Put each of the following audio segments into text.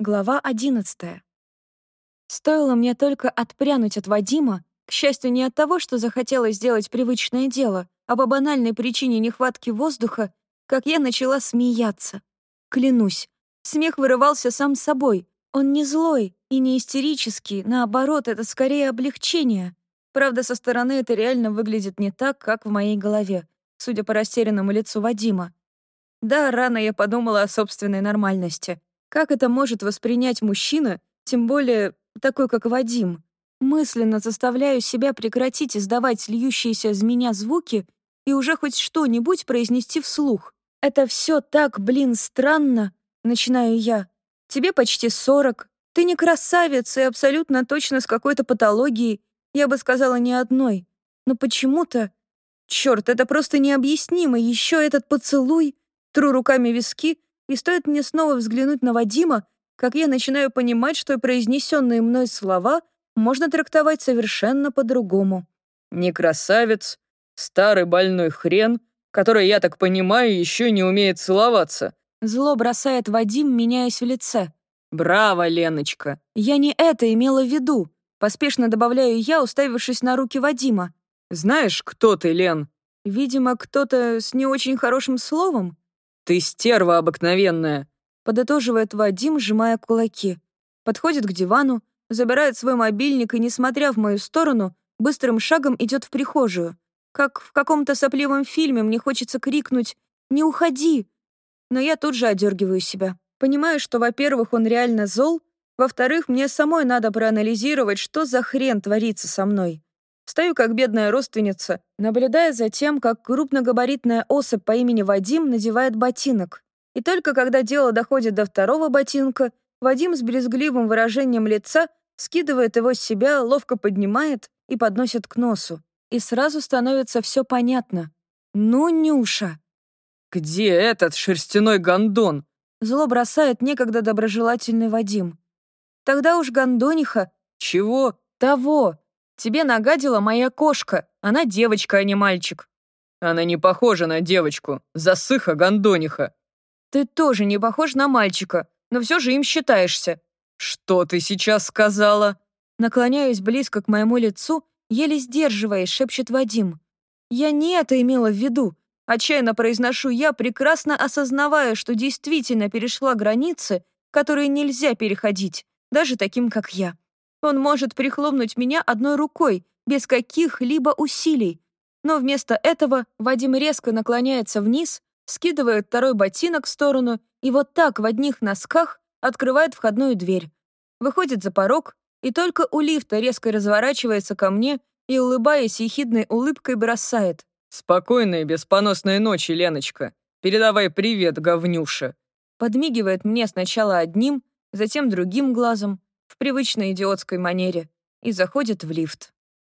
Глава одиннадцатая. Стоило мне только отпрянуть от Вадима, к счастью, не от того, что захотелось сделать привычное дело, а по банальной причине нехватки воздуха, как я начала смеяться. Клянусь, смех вырывался сам собой. Он не злой и не истерический, наоборот, это скорее облегчение. Правда, со стороны это реально выглядит не так, как в моей голове, судя по растерянному лицу Вадима. Да, рано я подумала о собственной нормальности. Как это может воспринять мужчина, тем более такой, как Вадим? Мысленно заставляю себя прекратить издавать льющиеся из меня звуки и уже хоть что-нибудь произнести вслух. Это все так, блин, странно, начинаю я. Тебе почти сорок. Ты не красавец и абсолютно точно с какой-то патологией. Я бы сказала, ни одной. Но почему-то... Черт, это просто необъяснимо. Еще этот поцелуй. Тру руками виски и стоит мне снова взглянуть на Вадима, как я начинаю понимать, что произнесенные мной слова можно трактовать совершенно по-другому. «Не красавец, старый больной хрен, который, я так понимаю, еще не умеет целоваться». Зло бросает Вадим, меняясь в лице. «Браво, Леночка!» «Я не это имела в виду», — поспешно добавляю я, уставившись на руки Вадима. «Знаешь, кто ты, Лен?» «Видимо, кто-то с не очень хорошим словом?» «Ты стерва обыкновенная», — подытоживает Вадим, сжимая кулаки. Подходит к дивану, забирает свой мобильник и, не смотря в мою сторону, быстрым шагом идет в прихожую. Как в каком-то сопливом фильме мне хочется крикнуть «Не уходи!» Но я тут же одергиваю себя. Понимаю, что, во-первых, он реально зол, во-вторых, мне самой надо проанализировать, что за хрен творится со мной. Стою как бедная родственница, наблюдая за тем, как крупногабаритная особь по имени Вадим надевает ботинок. И только когда дело доходит до второго ботинка, Вадим с брезгливым выражением лица скидывает его с себя, ловко поднимает и подносит к носу. И сразу становится все понятно. «Ну, Нюша!» «Где этот шерстяной гондон?» Зло бросает некогда доброжелательный Вадим. «Тогда уж гондониха...» «Чего?» «Того!» Тебе нагадила моя кошка. Она девочка, а не мальчик». «Она не похожа на девочку. Засыха-гондониха». «Ты тоже не похож на мальчика, но все же им считаешься». «Что ты сейчас сказала?» Наклоняюсь близко к моему лицу, еле сдерживаясь, шепчет Вадим. «Я не это имела в виду. Отчаянно произношу я, прекрасно осознавая, что действительно перешла границы, которые нельзя переходить, даже таким, как я. Он может прихлопнуть меня одной рукой, без каких-либо усилий. Но вместо этого Вадим резко наклоняется вниз, скидывает второй ботинок в сторону и вот так в одних носках открывает входную дверь. Выходит за порог, и только у лифта резко разворачивается ко мне и, улыбаясь ехидной улыбкой, бросает. «Спокойной, беспоносной ночи, Леночка. Передавай привет, говнюша». Подмигивает мне сначала одним, затем другим глазом, в привычной идиотской манере и заходит в лифт.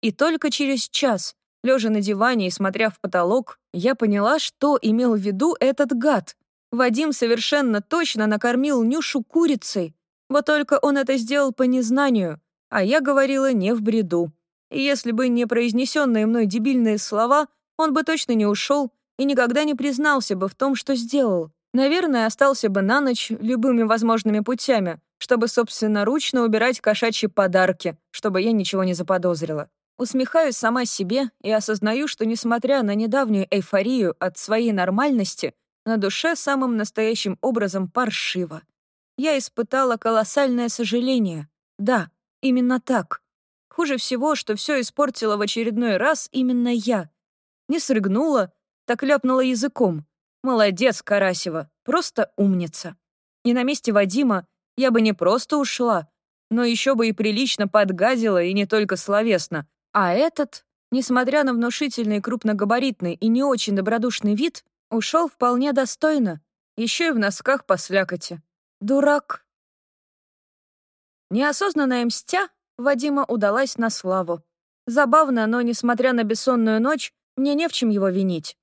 И только через час, лежа на диване и смотря в потолок, я поняла, что имел в виду этот гад. Вадим совершенно точно накормил Нюшу курицей, вот только он это сделал по незнанию, а я говорила не в бреду. И если бы не произнесенные мной дебильные слова, он бы точно не ушел и никогда не признался бы в том, что сделал. Наверное, остался бы на ночь любыми возможными путями, чтобы собственноручно убирать кошачьи подарки, чтобы я ничего не заподозрила. Усмехаюсь сама себе и осознаю, что, несмотря на недавнюю эйфорию от своей нормальности, на душе самым настоящим образом паршиво. Я испытала колоссальное сожаление. Да, именно так. Хуже всего, что все испортила в очередной раз именно я. Не срыгнула, так ляпнула языком. Молодец, Карасева, просто умница. И на месте Вадима я бы не просто ушла, но еще бы и прилично подгадила, и не только словесно. А этот, несмотря на внушительный крупногабаритный и не очень добродушный вид, ушел вполне достойно, еще и в носках по слякоти. Дурак. Неосознанная мстя Вадима удалась на славу. Забавно, но, несмотря на бессонную ночь, мне не в чем его винить.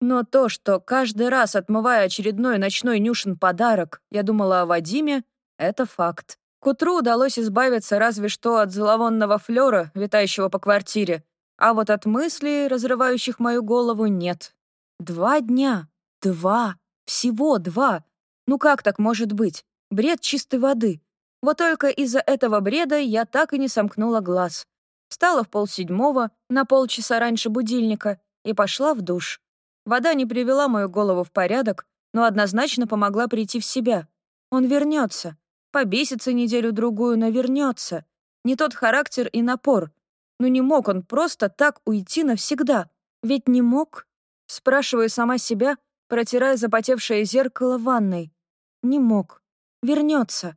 Но то, что каждый раз, отмывая очередной ночной Нюшин подарок, я думала о Вадиме, это факт. К утру удалось избавиться разве что от зловонного флера, витающего по квартире, а вот от мыслей, разрывающих мою голову, нет. Два дня. Два. Всего два. Ну как так может быть? Бред чистой воды. Вот только из-за этого бреда я так и не сомкнула глаз. Встала в полседьмого, на полчаса раньше будильника, и пошла в душ. Вода не привела мою голову в порядок, но однозначно помогла прийти в себя. Он вернется. Побесится неделю-другую, но вернется. Не тот характер и напор. Но не мог он просто так уйти навсегда. Ведь не мог? Спрашиваю сама себя, протирая запотевшее зеркало ванной. Не мог. Вернется.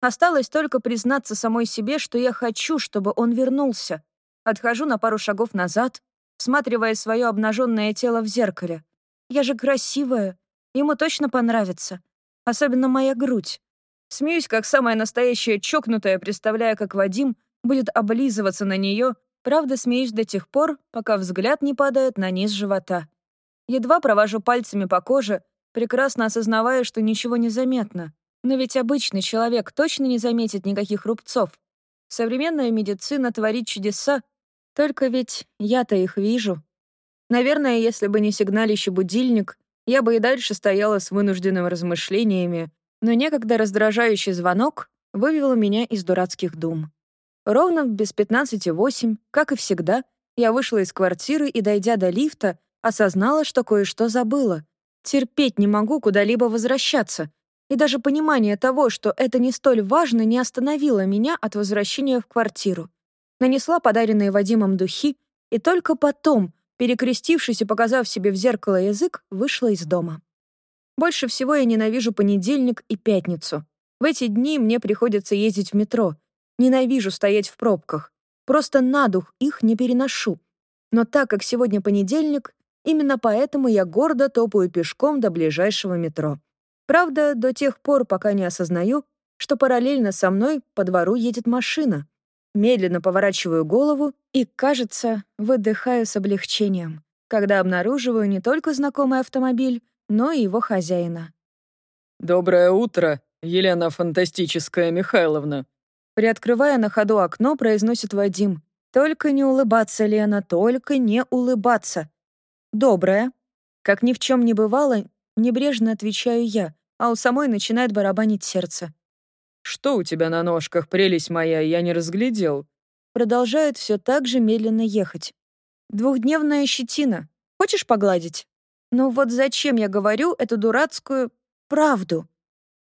Осталось только признаться самой себе, что я хочу, чтобы он вернулся. Отхожу на пару шагов назад, всматривая свое обнаженное тело в зеркале. Я же красивая. Ему точно понравится. Особенно моя грудь. Смеюсь, как самая настоящая чокнутая, представляя, как Вадим будет облизываться на нее. Правда, смеюсь до тех пор, пока взгляд не падает на низ живота. Едва провожу пальцами по коже, прекрасно осознавая, что ничего не заметно. Но ведь обычный человек точно не заметит никаких рубцов. Современная медицина творит чудеса, только ведь я-то их вижу. Наверное, если бы не сигналищий будильник, я бы и дальше стояла с вынужденными размышлениями, но некогда раздражающий звонок вывел меня из дурацких дум. Ровно без пятнадцати восемь, как и всегда, я вышла из квартиры и, дойдя до лифта, осознала, что кое-что забыла. Терпеть не могу куда-либо возвращаться. И даже понимание того, что это не столь важно, не остановило меня от возвращения в квартиру. Нанесла подаренные Вадимом духи, и только потом, перекрестившись и показав себе в зеркало язык, вышла из дома. Больше всего я ненавижу понедельник и пятницу. В эти дни мне приходится ездить в метро. Ненавижу стоять в пробках. Просто на дух их не переношу. Но так как сегодня понедельник, именно поэтому я гордо топаю пешком до ближайшего метро. Правда, до тех пор, пока не осознаю, что параллельно со мной по двору едет машина. Медленно поворачиваю голову и, кажется, выдыхаю с облегчением, когда обнаруживаю не только знакомый автомобиль, но и его хозяина. «Доброе утро, Елена Фантастическая Михайловна!» Приоткрывая на ходу окно, произносит Вадим. «Только не улыбаться, Лена, только не улыбаться!» «Доброе!» Как ни в чем не бывало, небрежно отвечаю я, а у самой начинает барабанить сердце. «Что у тебя на ножках, прелесть моя, я не разглядел?» Продолжает все так же медленно ехать. «Двухдневная щетина. Хочешь погладить?» Но вот зачем я говорю эту дурацкую правду?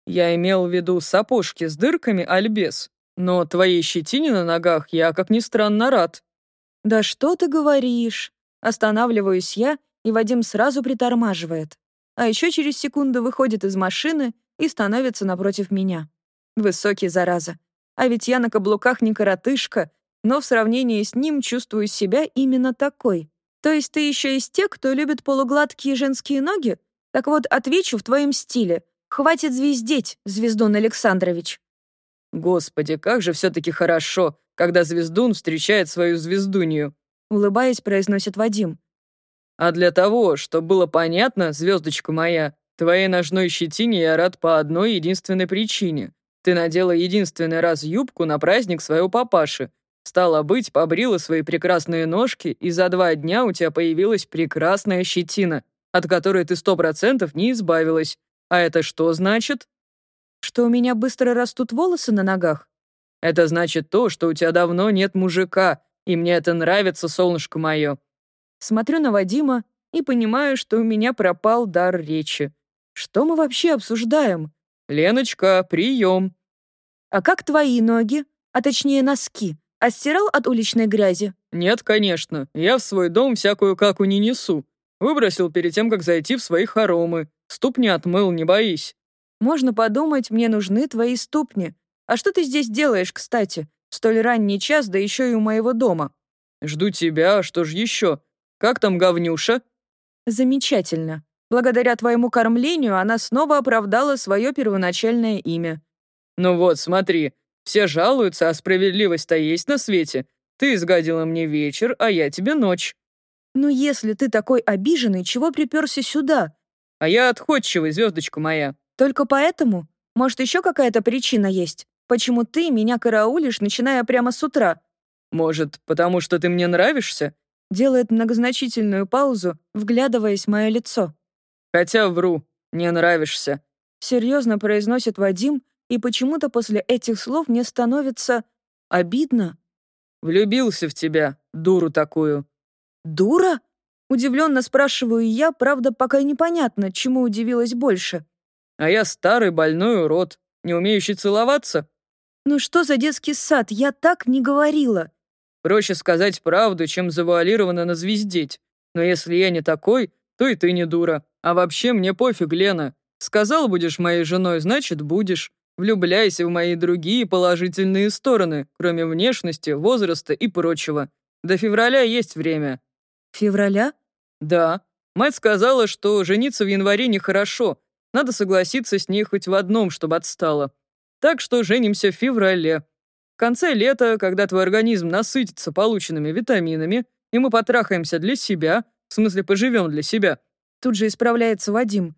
Я имел в виду сапожки с дырками, альбес. Но твоей щетине на ногах я, как ни странно, рад. Да что ты говоришь? Останавливаюсь я, и Вадим сразу притормаживает. А еще через секунду выходит из машины и становится напротив меня. Высокий, зараза. А ведь я на каблуках не коротышка, но в сравнении с ним чувствую себя именно такой. То есть ты еще из тех, кто любит полугладкие женские ноги? Так вот, отвечу в твоем стиле. Хватит звездеть, Звездун Александрович. Господи, как же все-таки хорошо, когда Звездун встречает свою звездунью. Улыбаясь, произносит Вадим. А для того, чтобы было понятно, звездочка моя, твоей ножной щетине я рад по одной единственной причине. Ты надела единственный раз юбку на праздник своего папаши, Стало быть, побрила свои прекрасные ножки, и за два дня у тебя появилась прекрасная щетина, от которой ты сто процентов не избавилась. А это что значит? Что у меня быстро растут волосы на ногах? Это значит то, что у тебя давно нет мужика, и мне это нравится, солнышко мое. Смотрю на Вадима и понимаю, что у меня пропал дар речи. Что мы вообще обсуждаем? Леночка, прием. А как твои ноги? А точнее носки? А стирал от уличной грязи? Нет, конечно. Я в свой дом всякую каку не несу. Выбросил перед тем, как зайти в свои хоромы. Ступни отмыл, не боись. Можно подумать, мне нужны твои ступни. А что ты здесь делаешь, кстати? В столь ранний час, да еще и у моего дома. Жду тебя, а что ж еще? Как там говнюша? Замечательно. Благодаря твоему кормлению она снова оправдала свое первоначальное имя. Ну вот, смотри, все жалуются, а справедливость-то есть на свете. Ты изгадила мне вечер, а я тебе ночь». «Ну если ты такой обиженный, чего приперся сюда?» «А я отходчивый, звездочка моя». «Только поэтому? Может, еще какая-то причина есть? Почему ты меня караулишь, начиная прямо с утра?» «Может, потому что ты мне нравишься?» Делает многозначительную паузу, вглядываясь в мое лицо. «Хотя вру, не нравишься», — серьезно произносит Вадим, и почему-то после этих слов мне становится обидно. «Влюбился в тебя, дуру такую». «Дура?» Удивленно спрашиваю я, правда, пока непонятно, чему удивилась больше. «А я старый больной урод, не умеющий целоваться?» «Ну что за детский сад? Я так не говорила». «Проще сказать правду, чем завуалированно назвездеть. Но если я не такой, то и ты не дура. А вообще мне пофиг, Лена. Сказал, будешь моей женой, значит, будешь. Влюбляйся в мои другие положительные стороны, кроме внешности, возраста и прочего. До февраля есть время». «Февраля?» «Да. Мать сказала, что жениться в январе нехорошо. Надо согласиться с ней хоть в одном, чтобы отстала. Так что женимся в феврале. В конце лета, когда твой организм насытится полученными витаминами, и мы потрахаемся для себя, в смысле поживем для себя. Тут же исправляется Вадим.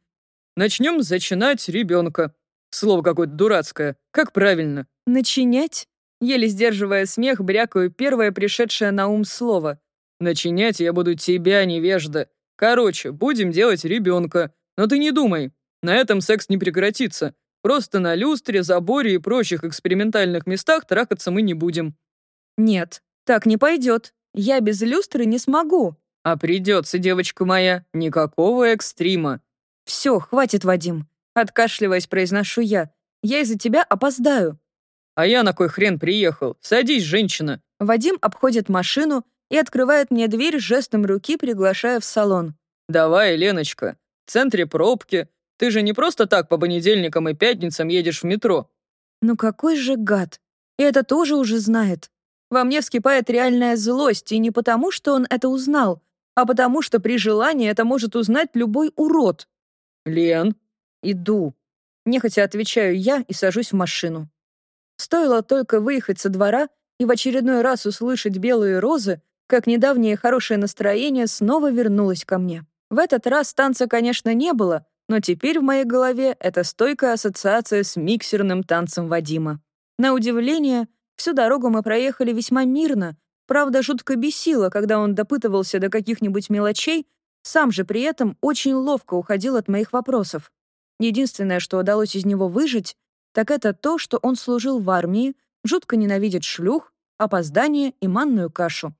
Начнем зачинать ребенка. Слово какое-то дурацкое. Как правильно? Начинять? Еле сдерживая смех, брякаю первое пришедшее на ум слово. Начинять я буду тебя, невежда. Короче, будем делать ребенка. Но ты не думай, на этом секс не прекратится. Просто на люстре, заборе и прочих экспериментальных местах трахаться мы не будем. Нет, так не пойдет. Я без люстры не смогу. А придется, девочка моя, никакого экстрима. Все, хватит, Вадим. Откашливаясь, произношу я. Я из-за тебя опоздаю. А я на кой хрен приехал? Садись, женщина. Вадим обходит машину и открывает мне дверь жестом руки, приглашая в салон. Давай, Леночка. В центре пробки. Ты же не просто так по понедельникам и пятницам едешь в метро. Ну какой же гад. И это тоже уже знает. Во мне вскипает реальная злость, и не потому, что он это узнал, а потому что при желании это может узнать любой урод. «Лен?» «Иду». Нехотя отвечаю я и сажусь в машину. Стоило только выехать со двора и в очередной раз услышать белые розы, как недавнее хорошее настроение снова вернулось ко мне. В этот раз танца, конечно, не было, но теперь в моей голове это стойкая ассоциация с миксерным танцем Вадима. На удивление, всю дорогу мы проехали весьма мирно, правда, жутко бесило, когда он допытывался до каких-нибудь мелочей, сам же при этом очень ловко уходил от моих вопросов. Единственное, что удалось из него выжить, так это то, что он служил в армии, жутко ненавидит шлюх, опоздание и манную кашу.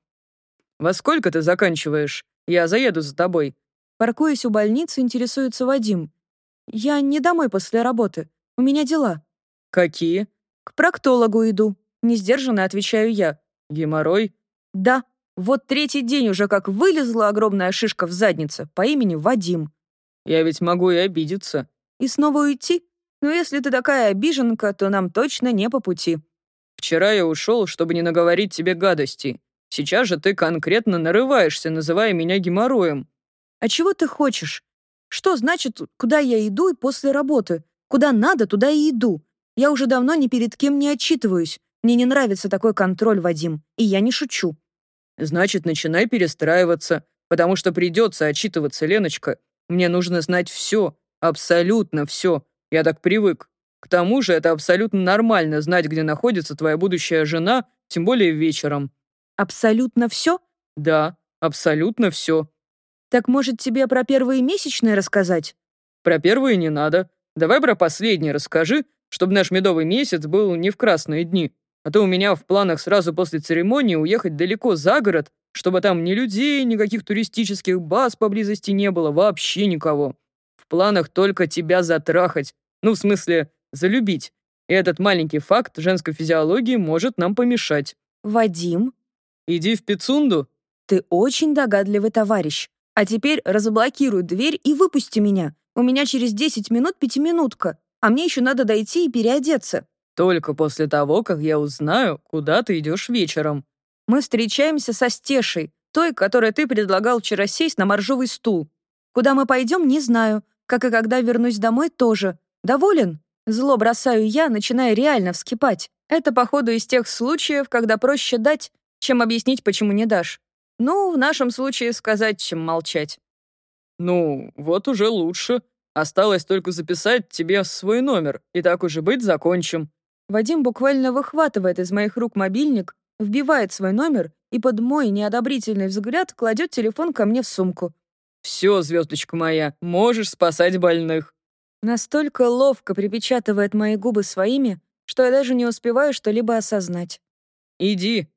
«Во сколько ты заканчиваешь? Я заеду за тобой». Паркуясь у больницы, интересуется Вадим. «Я не домой после работы. У меня дела». «Какие?» «К проктологу иду», — несдержанно отвечаю я. «Геморрой?» «Да. Вот третий день уже как вылезла огромная шишка в заднице по имени Вадим». «Я ведь могу и обидеться». «И снова уйти? Но если ты такая обиженка, то нам точно не по пути». «Вчера я ушел, чтобы не наговорить тебе гадостей. Сейчас же ты конкретно нарываешься, называя меня геморроем». «А чего ты хочешь? Что значит, куда я иду и после работы? Куда надо, туда и иду. Я уже давно ни перед кем не отчитываюсь. Мне не нравится такой контроль, Вадим, и я не шучу. Значит, начинай перестраиваться, потому что придется отчитываться, Леночка. Мне нужно знать все, абсолютно все. Я так привык. К тому же это абсолютно нормально знать, где находится твоя будущая жена, тем более вечером. Абсолютно все? Да, абсолютно все. Так может тебе про первые месячные рассказать? Про первые не надо. Давай про последние расскажи, чтобы наш медовый месяц был не в красные дни. А то у меня в планах сразу после церемонии уехать далеко за город, чтобы там ни людей, никаких туристических баз поблизости не было, вообще никого. В планах только тебя затрахать. Ну, в смысле, залюбить. И этот маленький факт женской физиологии может нам помешать. Вадим? Иди в Пицунду. Ты очень догадливый товарищ. А теперь разблокируй дверь и выпусти меня. У меня через 10 минут пятиминутка, а мне еще надо дойти и переодеться. Только после того, как я узнаю, куда ты идешь вечером. Мы встречаемся со Стешей, той, которой ты предлагал вчера сесть на моржовый стул. Куда мы пойдем, не знаю. Как и когда вернусь домой, тоже. Доволен? Зло бросаю я, начиная реально вскипать. Это, походу, из тех случаев, когда проще дать, чем объяснить, почему не дашь. Ну, в нашем случае сказать, чем молчать. Ну, вот уже лучше. Осталось только записать тебе свой номер, и так уже быть закончим. Вадим буквально выхватывает из моих рук мобильник, вбивает свой номер и под мой неодобрительный взгляд кладет телефон ко мне в сумку. «Все, звездочка моя, можешь спасать больных». Настолько ловко припечатывает мои губы своими, что я даже не успеваю что-либо осознать. «Иди»,